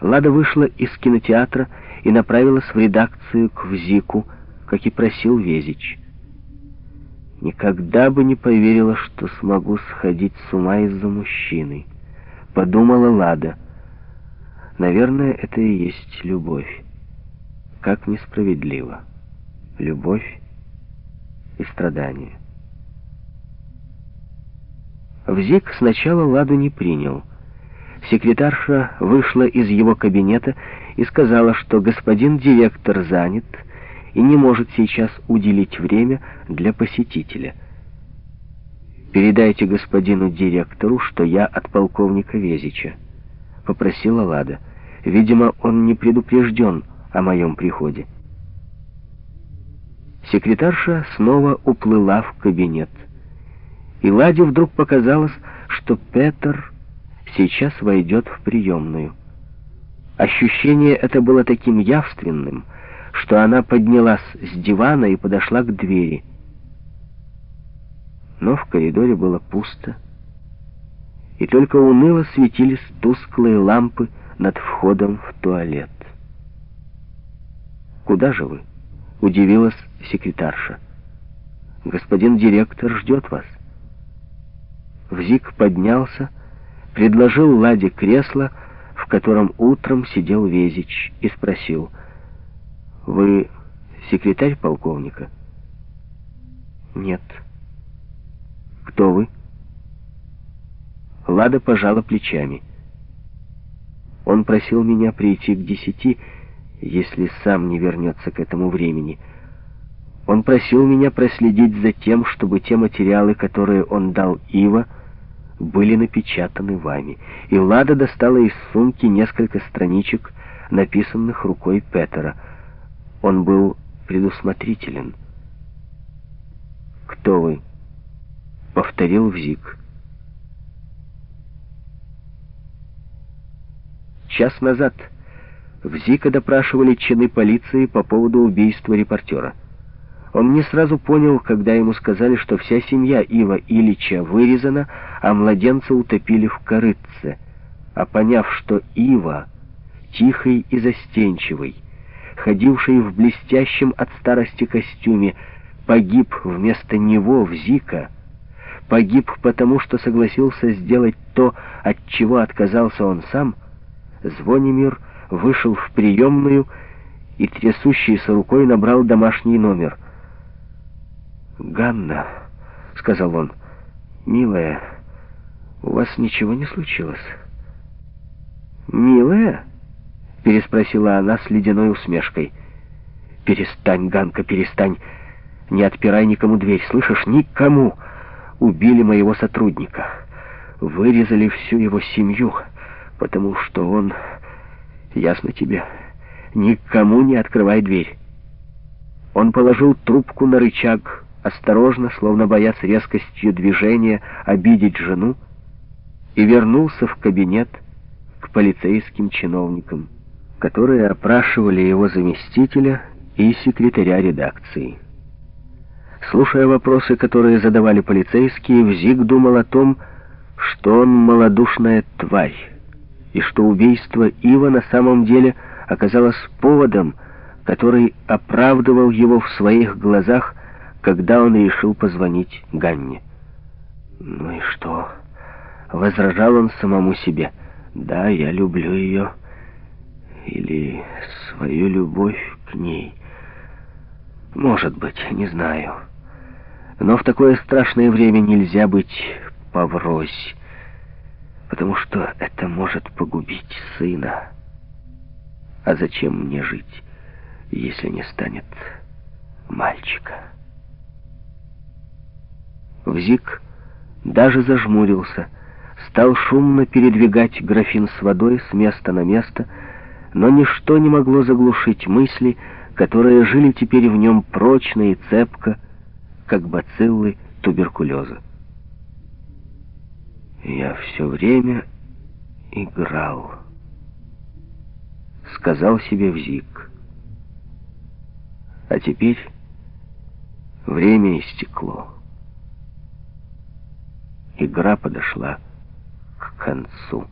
Лада вышла из кинотеатра и направилась в редакцию к Взику, как и просил Везич. «Никогда бы не поверила, что смогу сходить с ума из-за мужчины», — подумала Лада. «Наверное, это и есть любовь. Как несправедливо. Любовь и страдания». Взик сначала Ладу не принял — Секретарша вышла из его кабинета и сказала, что господин директор занят и не может сейчас уделить время для посетителя. «Передайте господину директору, что я от полковника Везича», — попросила Лада. «Видимо, он не предупрежден о моем приходе». Секретарша снова уплыла в кабинет. И Ладе вдруг показалось, что Петр сейчас войдет в приемную. Ощущение это было таким явственным, что она поднялась с дивана и подошла к двери. Но в коридоре было пусто, и только уныло светились тусклые лампы над входом в туалет. «Куда же вы?» — удивилась секретарша. «Господин директор ждет вас». Взик поднялся, предложил Ладе кресло, в котором утром сидел Везич, и спросил, «Вы секретарь полковника?» «Нет». «Кто вы?» Лада пожала плечами. Он просил меня прийти к десяти, если сам не вернется к этому времени. Он просил меня проследить за тем, чтобы те материалы, которые он дал Ива, были напечатаны вами, и Лада достала из сумки несколько страничек, написанных рукой Петера. Он был предусмотрителен. «Кто вы?» — повторил Взик. Час назад Взика допрашивали чины полиции по поводу убийства репортера. Он не сразу понял, когда ему сказали, что вся семья Ива Ильича вырезана, а младенца утопили в корытце. А поняв, что Ива, тихий и застенчивый, ходивший в блестящем от старости костюме, погиб вместо него в Зика, погиб потому, что согласился сделать то, от чего отказался он сам, Звонимир вышел в приемную и трясущейся рукой набрал домашний номер — «Ганна», — сказал он, — «милая, у вас ничего не случилось?» «Милая?» — переспросила она с ледяной усмешкой. «Перестань, Ганка, перестань. Не отпирай никому дверь, слышишь? Никому. Убили моего сотрудника. Вырезали всю его семью, потому что он... Ясно тебе? Никому не открывай дверь». Он положил трубку на рычаг, осторожно, словно боясь резкостью движения обидеть жену, и вернулся в кабинет к полицейским чиновникам, которые опрашивали его заместителя и секретаря редакции. Слушая вопросы, которые задавали полицейские, Взик думал о том, что он малодушная тварь, и что убийство Ива на самом деле оказалось поводом, который оправдывал его в своих глазах когда он решил позвонить Ганне. «Ну и что?» — возражал он самому себе. «Да, я люблю ее. Или свою любовь к ней. Может быть, не знаю. Но в такое страшное время нельзя быть поврось, потому что это может погубить сына. А зачем мне жить, если не станет мальчика?» Взик даже зажмурился, стал шумно передвигать графин с водой с места на место, но ничто не могло заглушить мысли, которые жили теперь в нем прочно и цепко, как бациллы туберкулеза. «Я все время играл», — сказал себе Взик. «А теперь время истекло» игра подошла к концу.